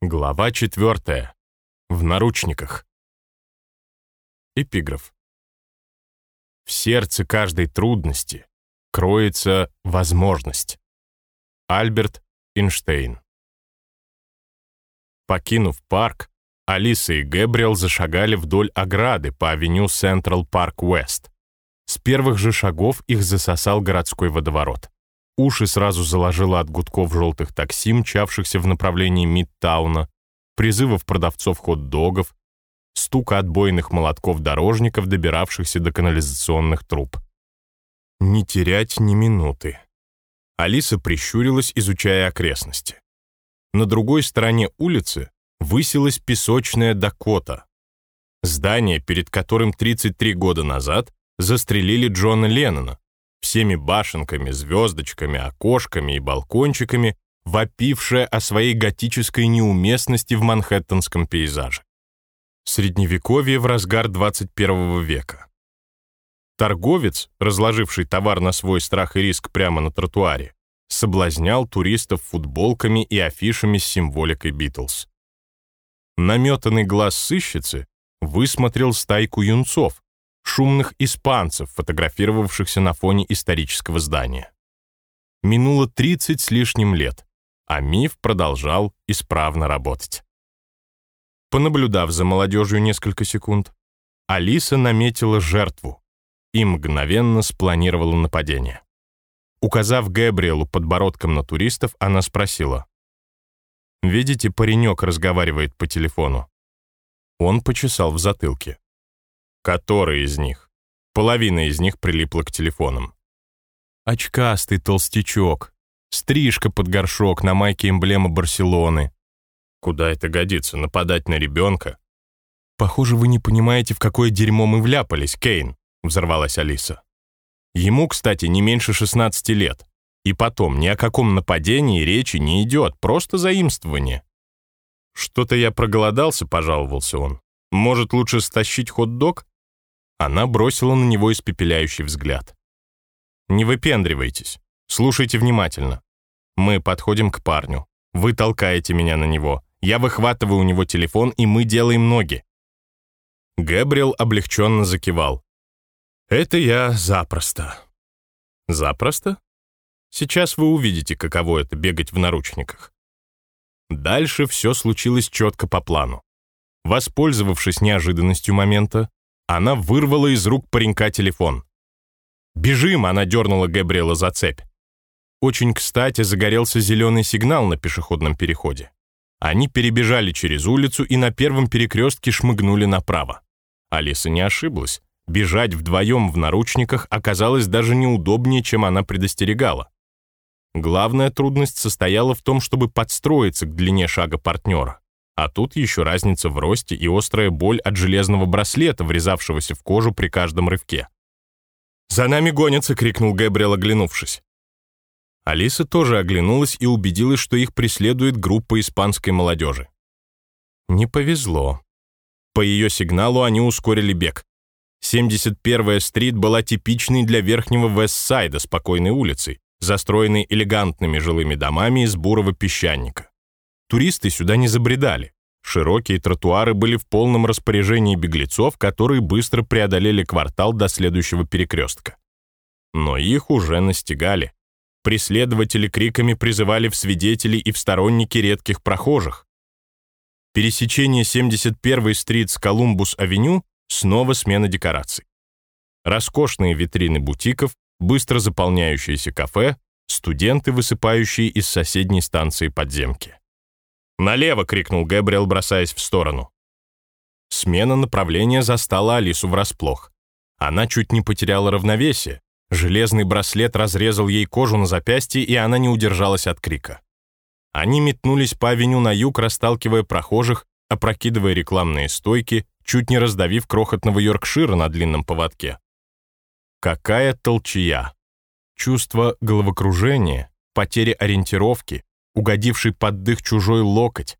Глава четвертая. В наручниках. Эпиграф. В сердце каждой трудности кроется возможность. Альберт Эйнштейн. Покинув парк, Алиса и Гэбриэл зашагали вдоль ограды по авеню Централ Парк Уэст. С первых же шагов их засосал городской водоворот. Уши сразу заложило от гудков желтых такси, мчавшихся в направлении Мидтауна, призывов продавцов хот-догов, стука отбойных молотков дорожников, добиравшихся до канализационных труб. Не терять ни минуты. Алиса прищурилась, изучая окрестности. На другой стороне улицы высилась песочная Дакота. Здание, перед которым 33 года назад застрелили Джона Леннона, всеми башенками, звездочками, окошками и балкончиками, вопившая о своей готической неуместности в манхэттенском пейзаже. Средневековье в разгар 21 века. Торговец, разложивший товар на свой страх и риск прямо на тротуаре, соблазнял туристов футболками и афишами с символикой Битлз. Наметанный глаз сыщицы высмотрел стайку юнцов, шумных испанцев, фотографировавшихся на фоне исторического здания. Минуло 30 с лишним лет, а миф продолжал исправно работать. Понаблюдав за молодежью несколько секунд, Алиса наметила жертву и мгновенно спланировала нападение. Указав Гэбриэлу подбородком на туристов, она спросила. «Видите, паренек разговаривает по телефону». Он почесал в затылке. Который из них? Половина из них прилипла к телефонам. Очкастый толстячок. Стрижка под горшок, на майке эмблема Барселоны. Куда это годится, нападать на ребенка? Похоже, вы не понимаете, в какое дерьмо мы вляпались, Кейн, взорвалась Алиса. Ему, кстати, не меньше 16 лет. И потом, ни о каком нападении речи не идет, просто заимствование. Что-то я проголодался, пожаловался он. Может, лучше стащить хот-дог? Она бросила на него испепеляющий взгляд. «Не выпендривайтесь. Слушайте внимательно. Мы подходим к парню. Вы толкаете меня на него. Я выхватываю у него телефон, и мы делаем ноги». Гэбриэл облегченно закивал. «Это я запросто». «Запросто? Сейчас вы увидите, каково это бегать в наручниках». Дальше все случилось четко по плану. Воспользовавшись неожиданностью момента, она вырвала из рук паренька телефон. «Бежим!» — она дернула Габриэла за цепь. Очень кстати загорелся зеленый сигнал на пешеходном переходе. Они перебежали через улицу и на первом перекрестке шмыгнули направо. Алиса не ошиблась. Бежать вдвоем в наручниках оказалось даже неудобнее, чем она предостерегала. Главная трудность состояла в том, чтобы подстроиться к длине шага партнера. А тут еще разница в росте и острая боль от железного браслета, врезавшегося в кожу при каждом рывке. «За нами гонятся!» — крикнул Гэбриэл, оглянувшись. Алиса тоже оглянулась и убедилась, что их преследует группа испанской молодежи. Не повезло. По ее сигналу они ускорили бег. 71-я стрит была типичной для верхнего Вестсайда спокойной улицей, застроенной элегантными жилыми домами из бурого песчаника. Туристы сюда не забредали. Широкие тротуары были в полном распоряжении беглецов, которые быстро преодолели квартал до следующего перекрестка. Но их уже настигали. Преследователи криками призывали в свидетели и в сторонники редких прохожих. Пересечение 71-й стрит с Колумбус-авеню снова смена декораций. Роскошные витрины бутиков, быстро заполняющиеся кафе, студенты, высыпающие из соседней станции подземки. «Налево!» — крикнул Гэбриэл, бросаясь в сторону. Смена направления застала Алису врасплох. Она чуть не потеряла равновесие. Железный браслет разрезал ей кожу на запястье, и она не удержалась от крика. Они метнулись по авеню на юг, расталкивая прохожих, опрокидывая рекламные стойки, чуть не раздавив крохотного Йоркшира на длинном поводке. Какая толчья! Чувство головокружения, потери ориентировки, угодивший под дых чужой локоть.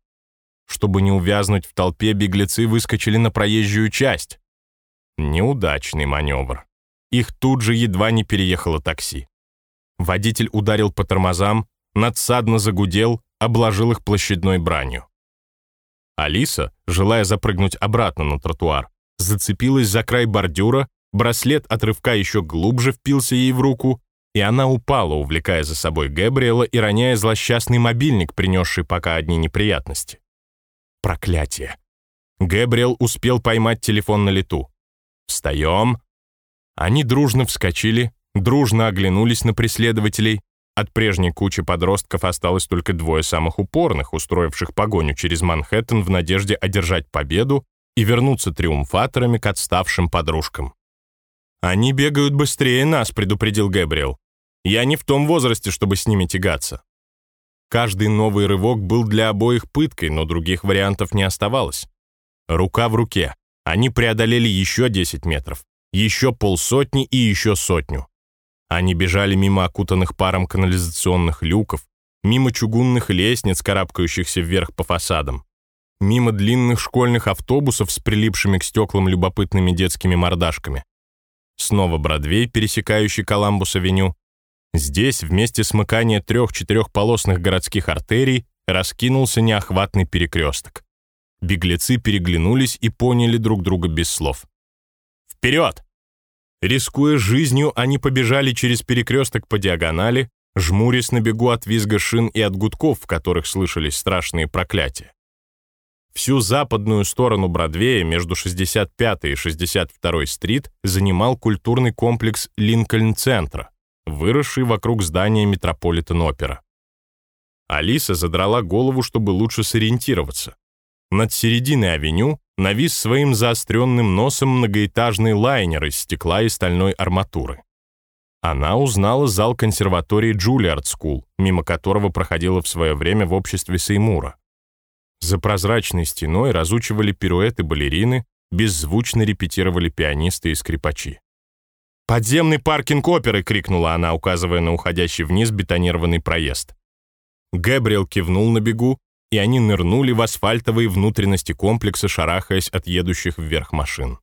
Чтобы не увязнуть в толпе, беглецы выскочили на проезжую часть. Неудачный маневр. Их тут же едва не переехало такси. Водитель ударил по тормозам, надсадно загудел, обложил их площадной бранью. Алиса, желая запрыгнуть обратно на тротуар, зацепилась за край бордюра, браслет от рывка еще глубже впился ей в руку, и она упала, увлекая за собой Гэбриэла и роняя злосчастный мобильник, принесший пока одни неприятности. Проклятие. Гэбриэл успел поймать телефон на лету. «Встаем!» Они дружно вскочили, дружно оглянулись на преследователей. От прежней кучи подростков осталось только двое самых упорных, устроивших погоню через Манхэттен в надежде одержать победу и вернуться триумфаторами к отставшим подружкам. «Они бегают быстрее нас», — предупредил Гэбриэл. «Я не в том возрасте, чтобы с ними тягаться». Каждый новый рывок был для обоих пыткой, но других вариантов не оставалось. Рука в руке. Они преодолели еще 10 метров, еще полсотни и еще сотню. Они бежали мимо окутанных паром канализационных люков, мимо чугунных лестниц, карабкающихся вверх по фасадам, мимо длинных школьных автобусов с прилипшими к стеклам любопытными детскими мордашками. Снова Бродвей, пересекающий Коламбус-авеню. Здесь, вместе смыкания трех-четырехполосных городских артерий, раскинулся неохватный перекресток. Беглецы переглянулись и поняли друг друга без слов. «Вперед!» Рискуя жизнью, они побежали через перекресток по диагонали, жмурясь на бегу от визга шин и от гудков, в которых слышались страшные проклятия. Всю западную сторону Бродвея между 65 и 62 street занимал культурный комплекс Линкольн-центра, выросший вокруг здания Метрополитен-опера. Алиса задрала голову, чтобы лучше сориентироваться. Над серединой авеню навис своим заостренным носом многоэтажный лайнер из стекла и стальной арматуры. Она узнала зал консерватории Джулиард School, мимо которого проходила в свое время в обществе Сеймура. За прозрачной стеной разучивали пируэты балерины, беззвучно репетировали пианисты и скрипачи. «Подземный паркинг оперы!» — крикнула она, указывая на уходящий вниз бетонированный проезд. Гэбриэл кивнул на бегу, и они нырнули в асфальтовые внутренности комплекса, шарахаясь от едущих вверх машин.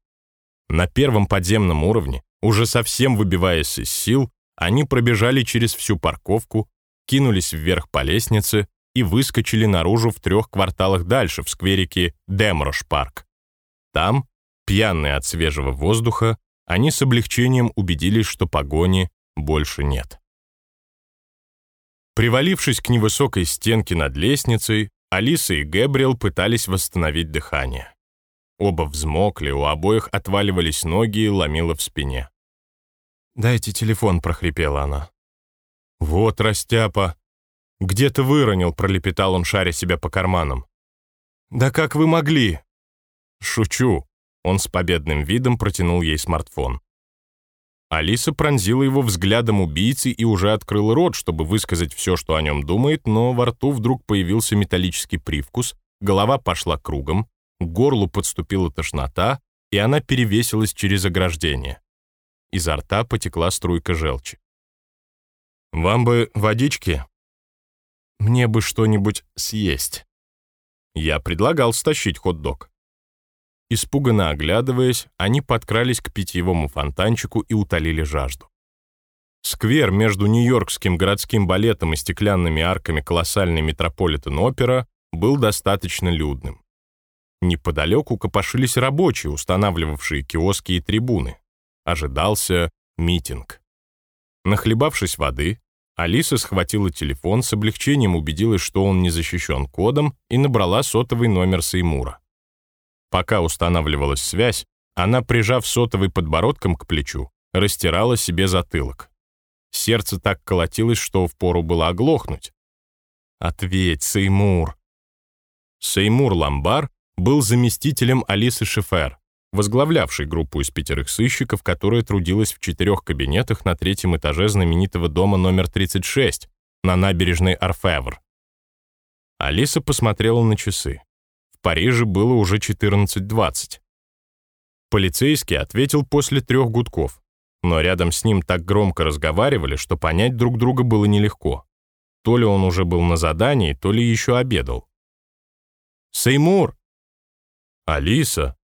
На первом подземном уровне, уже совсем выбиваясь из сил, они пробежали через всю парковку, кинулись вверх по лестнице и выскочили наружу в трех кварталах дальше, в скверике Демрош-парк. Там, пьяные от свежего воздуха, они с облегчением убедились, что погони больше нет. Привалившись к невысокой стенке над лестницей, Алиса и Гэбриэл пытались восстановить дыхание. Оба взмокли, у обоих отваливались ноги и ломило в спине. «Дайте телефон», — прохрипела она. «Вот, растяпа!» «Где ты выронил?» — пролепетал он, шаря себя по карманам. «Да как вы могли?» «Шучу». Он с победным видом протянул ей смартфон. Алиса пронзила его взглядом убийцы и уже открыла рот, чтобы высказать все, что о нем думает, но во рту вдруг появился металлический привкус, голова пошла кругом, к горлу подступила тошнота, и она перевесилась через ограждение. Изо рта потекла струйка желчи. «Вам бы водички?» «Мне бы что-нибудь съесть». Я предлагал стащить хот-дог. Испуганно оглядываясь, они подкрались к питьевому фонтанчику и утолили жажду. Сквер между Нью-Йоркским городским балетом и стеклянными арками колоссальной Метрополитен-опера был достаточно людным. Неподалеку копошились рабочие, устанавливавшие киоски и трибуны. Ожидался митинг. Нахлебавшись воды, Алиса схватила телефон, с облегчением убедилась, что он не защищен кодом, и набрала сотовый номер Сеймура. Пока устанавливалась связь, она, прижав сотовый подбородком к плечу, растирала себе затылок. Сердце так колотилось, что впору было оглохнуть. «Ответь, Сеймур!» Сеймур Ламбар был заместителем Алисы Шефер, возглавлявшей группу из пятерых сыщиков, которая трудилась в четырех кабинетах на третьем этаже знаменитого дома номер 36 на набережной Арфевр. Алиса посмотрела на часы. Париже было уже 14.20. Полицейский ответил после трех гудков, но рядом с ним так громко разговаривали, что понять друг друга было нелегко. То ли он уже был на задании, то ли еще обедал. «Сеймур!» «Алиса!»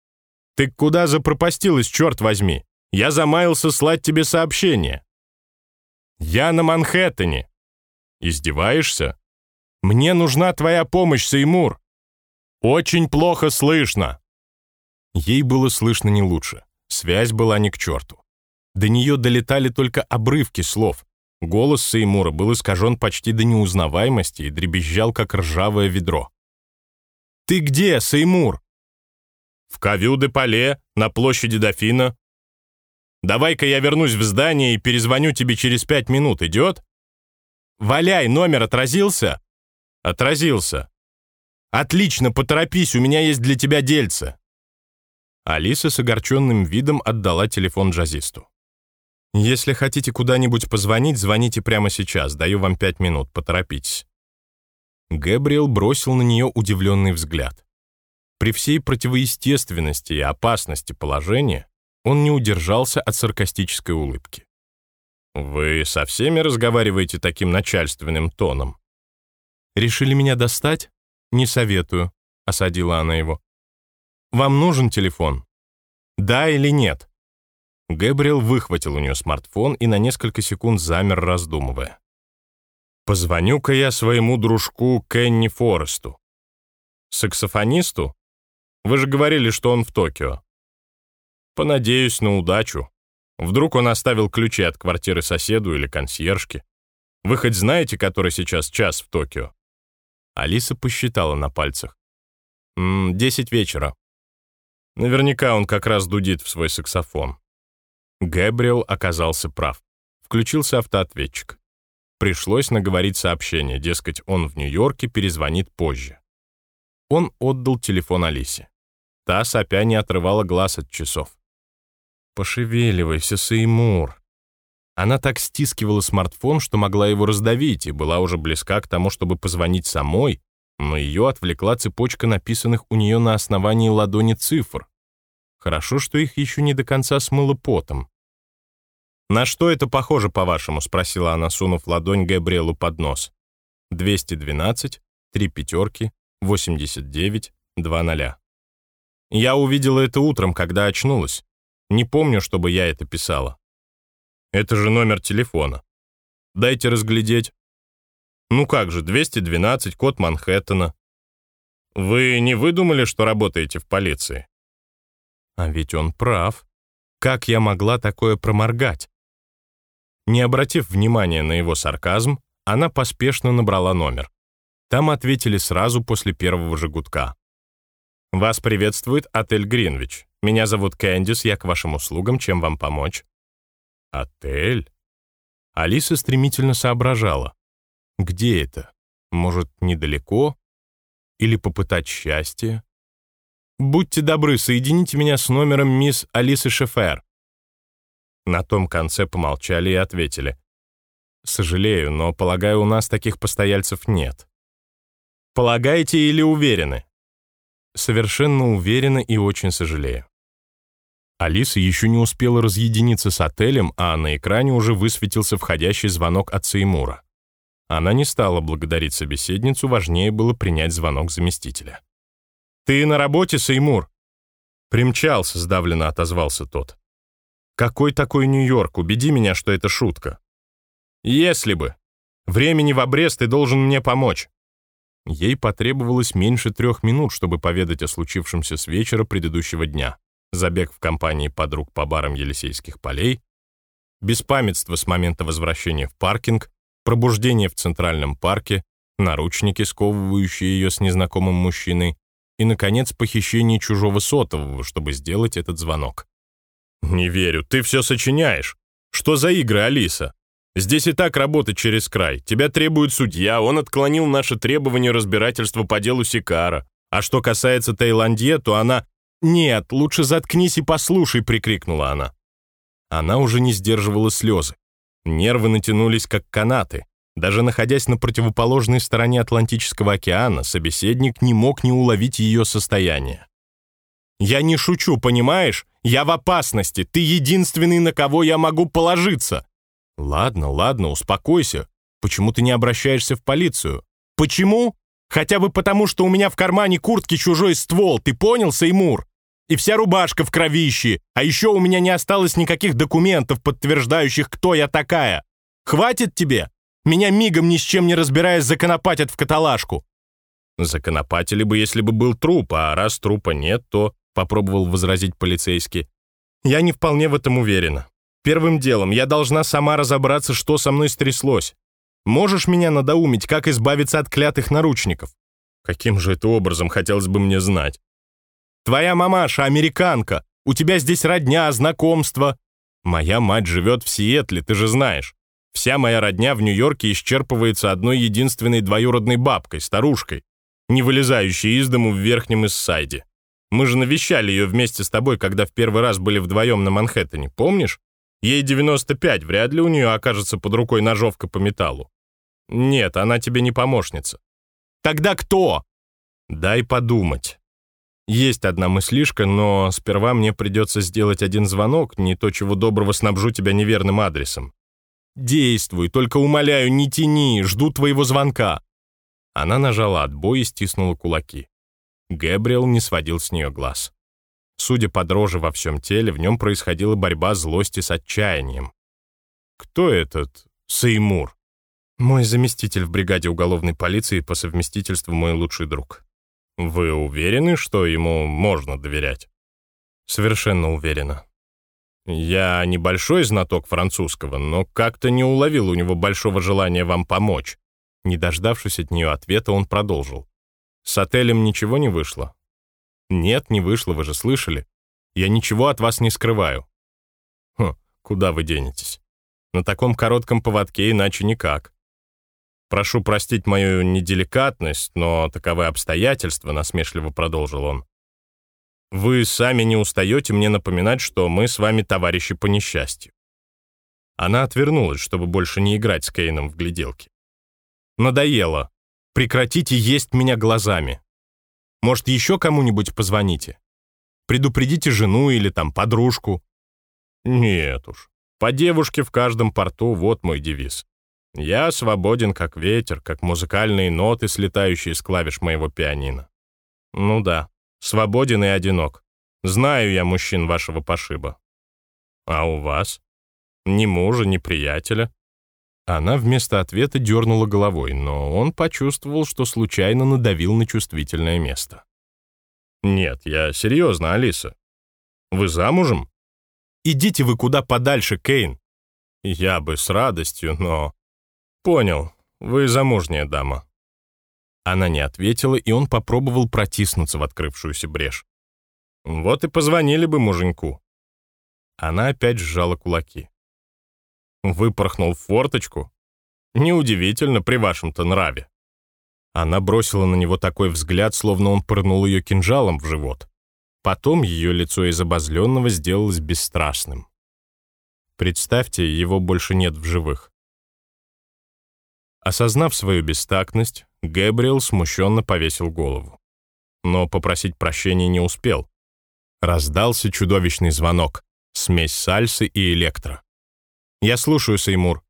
«Ты куда запропастилась, черт возьми? Я замаялся слать тебе сообщение». «Я на Манхэттене». «Издеваешься?» «Мне нужна твоя помощь, Сеймур. Очень плохо слышно!» Ей было слышно не лучше. Связь была не к черту. До нее долетали только обрывки слов. Голос Сеймура был искажен почти до неузнаваемости и дребезжал, как ржавое ведро. «Ты где, Сеймур?» «В Кавю-де-Пале, на площади Дофина. Давай-ка я вернусь в здание и перезвоню тебе через пять минут, идет?» «Валяй, номер отразился?» «Отразился». «Отлично, поторопись, у меня есть для тебя дельце». Алиса с огорченным видом отдала телефон джазисту. «Если хотите куда-нибудь позвонить, звоните прямо сейчас, даю вам пять минут, поторопитесь». Гэбриэл бросил на нее удивленный взгляд. При всей противоестественности и опасности положения он не удержался от саркастической улыбки. «Вы со всеми разговариваете таким начальственным тоном?» «Решили меня достать? Не советую», — осадила она его. «Вам нужен телефон? Да или нет?» Гэбриэл выхватил у нее смартфон и на несколько секунд замер, раздумывая. «Позвоню-ка я своему дружку Кенни Форесту. Саксофонисту? Вы же говорили, что он в Токио. Понадеюсь на удачу. Вдруг он оставил ключи от квартиры соседу или консьержки. Вы хоть знаете, который сейчас час в Токио?» Алиса посчитала на пальцах. «М «Десять вечера. Наверняка он как раз дудит в свой саксофон». Гэбриэл оказался прав. Включился автоответчик. Пришлось наговорить сообщение, дескать, он в Нью-Йорке перезвонит позже. Он отдал телефон Алисе. Та сопя не отрывала глаз от часов. «Пошевеливайся, Сеймур». Она так стискивала смартфон, что могла его раздавить, и была уже близка к тому, чтобы позвонить самой, но ее отвлекла цепочка написанных у нее на основании ладони цифр. Хорошо, что их еще не до конца смыло потом. «На что это похоже, по-вашему?» — спросила она, сунув ладонь Габриэлу под нос. «212, три пятерки, 89, два ноля». Я увидела это утром, когда очнулась. Не помню, чтобы я это писала. Это же номер телефона. Дайте разглядеть. Ну как же, 212, код Манхэттена. Вы не выдумали, что работаете в полиции? А ведь он прав. Как я могла такое проморгать? Не обратив внимания на его сарказм, она поспешно набрала номер. Там ответили сразу после первого же гудка. «Вас приветствует отель «Гринвич». Меня зовут Кэндис, я к вашим услугам, чем вам помочь?» «Отель?» Алиса стремительно соображала. «Где это? Может, недалеко? Или попытать счастье?» «Будьте добры, соедините меня с номером мисс Алисы Шефер». На том конце помолчали и ответили. «Сожалею, но, полагаю, у нас таких постояльцев нет». «Полагаете или уверены?» «Совершенно уверена и очень сожалею». Алиса еще не успела разъединиться с отелем, а на экране уже высветился входящий звонок от Сеймура. Она не стала благодарить собеседницу, важнее было принять звонок заместителя. «Ты на работе, Сеймур?» «Примчался», — сдавленно отозвался тот. «Какой такой Нью-Йорк? Убеди меня, что это шутка». «Если бы. Времени в обрез ты должен мне помочь». Ей потребовалось меньше трех минут, чтобы поведать о случившемся с вечера предыдущего дня забег в компании подруг по барам Елисейских полей, беспамятство с момента возвращения в паркинг, пробуждение в Центральном парке, наручники, сковывающие ее с незнакомым мужчиной, и, наконец, похищение чужого сотового, чтобы сделать этот звонок. «Не верю, ты все сочиняешь. Что за игры, Алиса? Здесь и так работать через край. Тебя требует судья, он отклонил наше требование разбирательства по делу Сикара. А что касается Таиландье, то она «Нет, лучше заткнись и послушай», — прикрикнула она. Она уже не сдерживала слезы. Нервы натянулись, как канаты. Даже находясь на противоположной стороне Атлантического океана, собеседник не мог не уловить ее состояние. «Я не шучу, понимаешь? Я в опасности. Ты единственный, на кого я могу положиться». «Ладно, ладно, успокойся. Почему ты не обращаешься в полицию?» «Почему? Хотя бы потому, что у меня в кармане куртки чужой ствол. Ты понял, Сеймур? и вся рубашка в кровище, а еще у меня не осталось никаких документов, подтверждающих, кто я такая. Хватит тебе? Меня мигом ни с чем не разбираясь законопатят в каталажку. Законопатили бы, если бы был труп, а раз трупа нет, то, попробовал возразить полицейский. Я не вполне в этом уверена. Первым делом я должна сама разобраться, что со мной стряслось. Можешь меня надоумить, как избавиться от клятых наручников? Каким же это образом, хотелось бы мне знать. Твоя мамаша американка, у тебя здесь родня, знакомства. Моя мать живет в Сиэтле, ты же знаешь. Вся моя родня в Нью-Йорке исчерпывается одной единственной двоюродной бабкой, старушкой, не вылезающей из дому в Верхнем Иссайде. Мы же навещали ее вместе с тобой, когда в первый раз были вдвоем на Манхэттене, помнишь? Ей 95, вряд ли у нее окажется под рукой ножовка по металлу. Нет, она тебе не помощница. Тогда кто? Дай подумать. Есть одна мыслишка, но сперва мне придется сделать один звонок, не то чего доброго снабжу тебя неверным адресом. Действуй, только умоляю, не тяни, жду твоего звонка. Она нажала отбой и стиснула кулаки. Гэбриэл не сводил с нее глаз. Судя по дрожи во всем теле, в нем происходила борьба злости с отчаянием. «Кто этот Сеймур?» «Мой заместитель в бригаде уголовной полиции по совместительству мой лучший друг». «Вы уверены, что ему можно доверять?» «Совершенно уверена». «Я небольшой знаток французского, но как-то не уловил у него большого желания вам помочь». Не дождавшись от нее ответа, он продолжил. «С отелем ничего не вышло?» «Нет, не вышло, вы же слышали. Я ничего от вас не скрываю». «Хм, куда вы денетесь? На таком коротком поводке иначе никак. «Прошу простить мою неделикатность, но таковы обстоятельства», — насмешливо продолжил он. «Вы сами не устаете мне напоминать, что мы с вами товарищи по несчастью». Она отвернулась, чтобы больше не играть с Кейном в гляделки. «Надоело. Прекратите есть меня глазами. Может, еще кому-нибудь позвоните? Предупредите жену или там подружку». «Нет уж. По девушке в каждом порту, вот мой девиз. Я свободен, как ветер, как музыкальные ноты, слетающие с клавиш моего пианино. Ну да, свободен и одинок. Знаю я мужчин вашего пошиба. А у вас? Ни мужа, ни приятеля? Она вместо ответа дернула головой, но он почувствовал, что случайно надавил на чувствительное место. «Нет, я серьезно, Алиса. Вы замужем?» «Идите вы куда подальше, Кейн!» «Я бы с радостью, но...» «Понял. Вы замужняя дама». Она не ответила, и он попробовал протиснуться в открывшуюся брешь. «Вот и позвонили бы муженьку». Она опять сжала кулаки. Выпорхнул в форточку? Неудивительно при вашем-то нраве. Она бросила на него такой взгляд, словно он пырнул ее кинжалом в живот. Потом ее лицо из обозленного сделалось бесстрастным. Представьте, его больше нет в живых. Осознав свою бестактность, Гэбриэл смущенно повесил голову. Но попросить прощения не успел. Раздался чудовищный звонок, смесь сальсы и электро. «Я слушаю, Сеймур».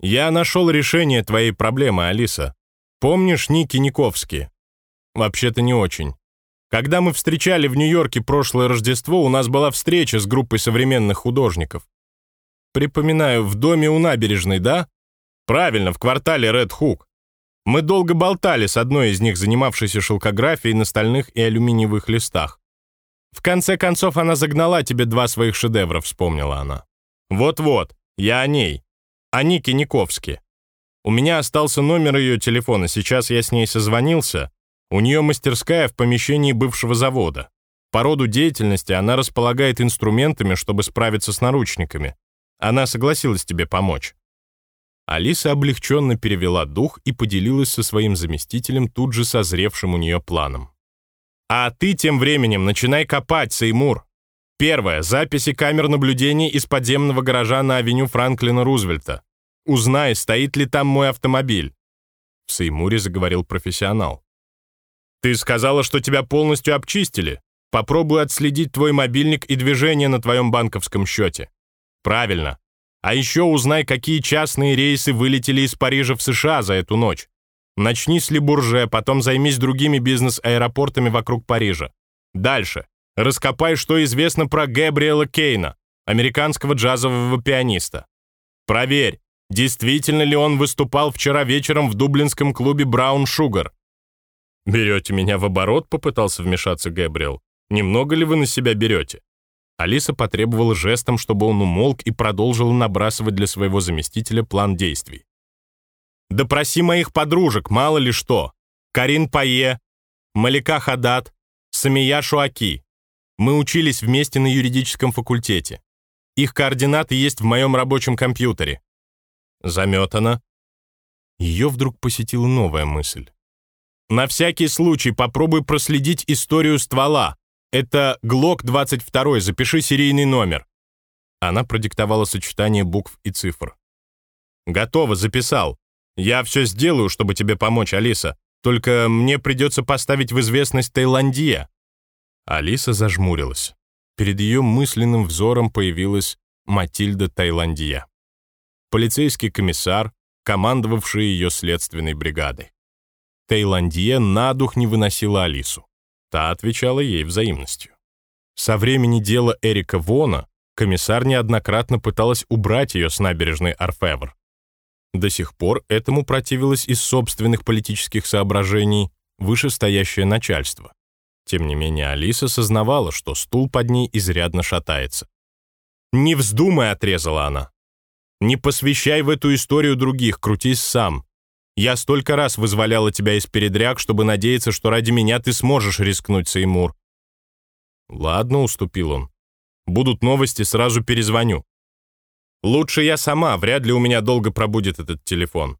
«Я нашел решение твоей проблемы, Алиса. Помнишь Ники Никовски?» «Вообще-то не очень. Когда мы встречали в Нью-Йорке прошлое Рождество, у нас была встреча с группой современных художников. Припоминаю, в доме у набережной, да? Правильно, в квартале Ред Хук. Мы долго болтали с одной из них, занимавшейся шелкографией на стальных и алюминиевых листах. В конце концов, она загнала тебе два своих шедевра, вспомнила она. Вот-вот, я о ней. О Нике Никовске. У меня остался номер ее телефона, сейчас я с ней созвонился. У нее мастерская в помещении бывшего завода. По роду деятельности она располагает инструментами, чтобы справиться с наручниками. Она согласилась тебе помочь. Алиса облегченно перевела дух и поделилась со своим заместителем тут же созревшим у нее планом. «А ты тем временем начинай копать, Сеймур. Первое. Записи камер наблюдения из подземного гаража на авеню Франклина Рузвельта. Узнай, стоит ли там мой автомобиль». В Сеймуре заговорил профессионал. «Ты сказала, что тебя полностью обчистили. Попробуй отследить твой мобильник и движение на твоем банковском счете. Правильно. А еще узнай, какие частные рейсы вылетели из Парижа в США за эту ночь. Начни с Либурже, потом займись другими бизнес-аэропортами вокруг Парижа. Дальше. Раскопай, что известно про Гэбриэла Кейна, американского джазового пианиста. Проверь, действительно ли он выступал вчера вечером в дублинском клубе Браун Шугар. «Берете меня в оборот?» — попытался вмешаться Гэбриэл. «Немного ли вы на себя берете?» Алиса потребовала жестом, чтобы он умолк и продолжил набрасывать для своего заместителя план действий. «Допроси моих подружек, мало ли что. Карин Пае, Малика Хадат, Самия Шуаки. Мы учились вместе на юридическом факультете. Их координаты есть в моем рабочем компьютере». Заметана. Ее вдруг посетила новая мысль. «На всякий случай попробуй проследить историю ствола. Это ГЛОК 22, запиши серийный номер». Она продиктовала сочетание букв и цифр. «Готово, записал. Я все сделаю, чтобы тебе помочь, Алиса. Только мне придется поставить в известность Таиландия». Алиса зажмурилась. Перед ее мысленным взором появилась Матильда Таиландия. Полицейский комиссар, командовавший ее следственной бригадой. Таиландия на дух не выносила Алису. Та отвечала ей взаимностью. Со времени дела Эрика Вона комиссар неоднократно пыталась убрать ее с набережной Арфевр. До сих пор этому противилось из собственных политических соображений вышестоящее начальство. Тем не менее, Алиса сознавала, что стул под ней изрядно шатается. «Не вздумай!» — отрезала она. «Не посвящай в эту историю других, крутись сам. Я столько раз вызволяла тебя из передряг, чтобы надеяться, что ради меня ты сможешь рискнуть, Сеймур». «Ладно», — уступил он. «Будут новости, сразу перезвоню». «Лучше я сама, вряд ли у меня долго пробудет этот телефон.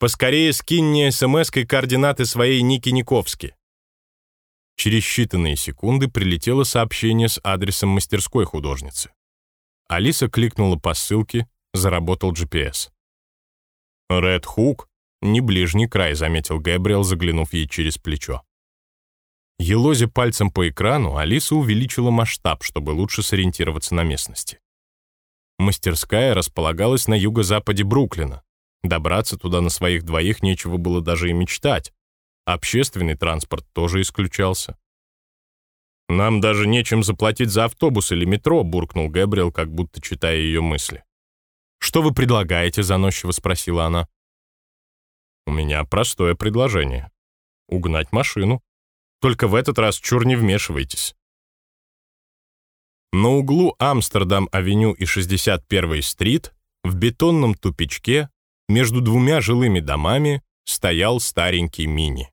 Поскорее скинь мне смс-кой координаты своей Ники Никовски». Через считанные секунды прилетело сообщение с адресом мастерской художницы. Алиса кликнула по ссылке, заработал GPS. «Ред Хук?» «Не ближний край», — заметил Гэбриэл, заглянув ей через плечо. Елозя пальцем по экрану, Алиса увеличила масштаб, чтобы лучше сориентироваться на местности. Мастерская располагалась на юго-западе Бруклина. Добраться туда на своих двоих нечего было даже и мечтать. Общественный транспорт тоже исключался. «Нам даже нечем заплатить за автобус или метро», — буркнул Гэбриэл, как будто читая ее мысли. «Что вы предлагаете?» — заносчиво спросила она. У меня простое предложение. Угнать машину. Только в этот раз чур не вмешивайтесь. На углу Амстердам-авеню и 61-й стрит в бетонном тупичке между двумя жилыми домами стоял старенький мини.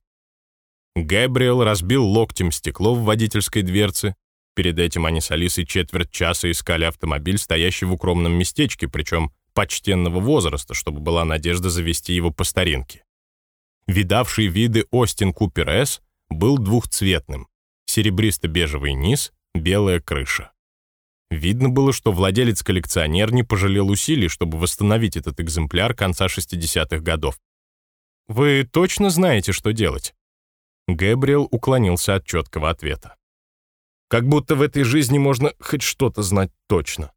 Гэбриэл разбил локтем стекло в водительской дверце. Перед этим они с Алисой четверть часа искали автомобиль, стоящий в укромном местечке, причем почтенного возраста, чтобы была надежда завести его по старинке. Видавший виды Остин Купер С был двухцветным. Серебристо-бежевый низ, белая крыша. Видно было, что владелец-коллекционер не пожалел усилий, чтобы восстановить этот экземпляр конца 60-х годов. «Вы точно знаете, что делать?» Гэбриэл уклонился от четкого ответа. «Как будто в этой жизни можно хоть что-то знать точно».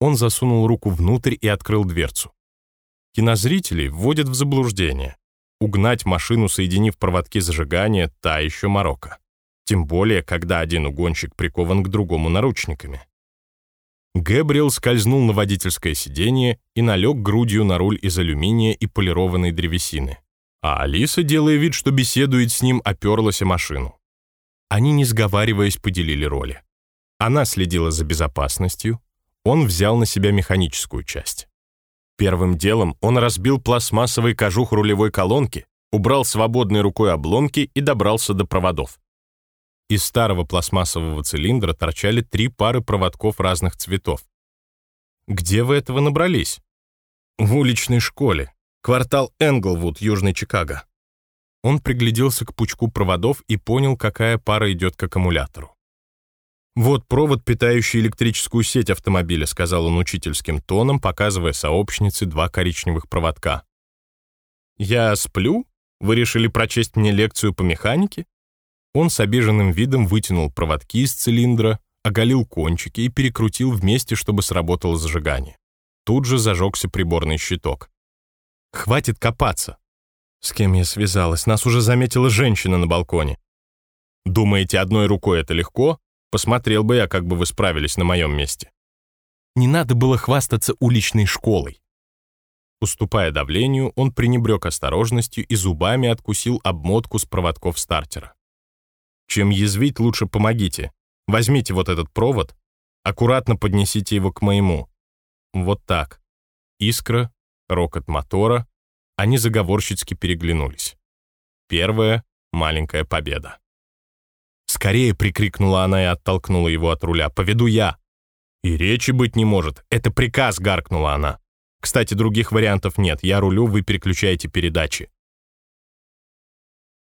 Он засунул руку внутрь и открыл дверцу. Кинозрителей вводят в заблуждение. Угнать машину, соединив проводки зажигания, та еще морока. Тем более, когда один угонщик прикован к другому наручниками. Гэбриэл скользнул на водительское сиденье и налег грудью на руль из алюминия и полированной древесины. А Алиса, делая вид, что беседует с ним, оперлась о машину. Они, не сговариваясь, поделили роли. Она следила за безопасностью, он взял на себя механическую часть. Первым делом он разбил пластмассовый кожух рулевой колонки, убрал свободной рукой обломки и добрался до проводов. Из старого пластмассового цилиндра торчали три пары проводков разных цветов. «Где вы этого набрались?» «В уличной школе. Квартал Энглвуд, Южный Чикаго». Он пригляделся к пучку проводов и понял, какая пара идет к аккумулятору. «Вот провод, питающий электрическую сеть автомобиля», сказал он учительским тоном, показывая сообщнице два коричневых проводка. «Я сплю? Вы решили прочесть мне лекцию по механике?» Он с обиженным видом вытянул проводки из цилиндра, оголил кончики и перекрутил вместе, чтобы сработало зажигание. Тут же зажегся приборный щиток. «Хватит копаться!» «С кем я связалась? Нас уже заметила женщина на балконе». «Думаете, одной рукой это легко?» Посмотрел бы я, как бы вы справились на моем месте. Не надо было хвастаться уличной школой. Уступая давлению, он пренебрег осторожностью и зубами откусил обмотку с проводков стартера. Чем язвить, лучше помогите. Возьмите вот этот провод, аккуратно поднесите его к моему. Вот так. Искра, рокот мотора. Они заговорщицки переглянулись. Первая маленькая победа. «Скорее!» — прикрикнула она и оттолкнула его от руля. «Поведу я!» «И речи быть не может. Это приказ!» — гаркнула она. «Кстати, других вариантов нет. Я рулю, вы переключаете передачи.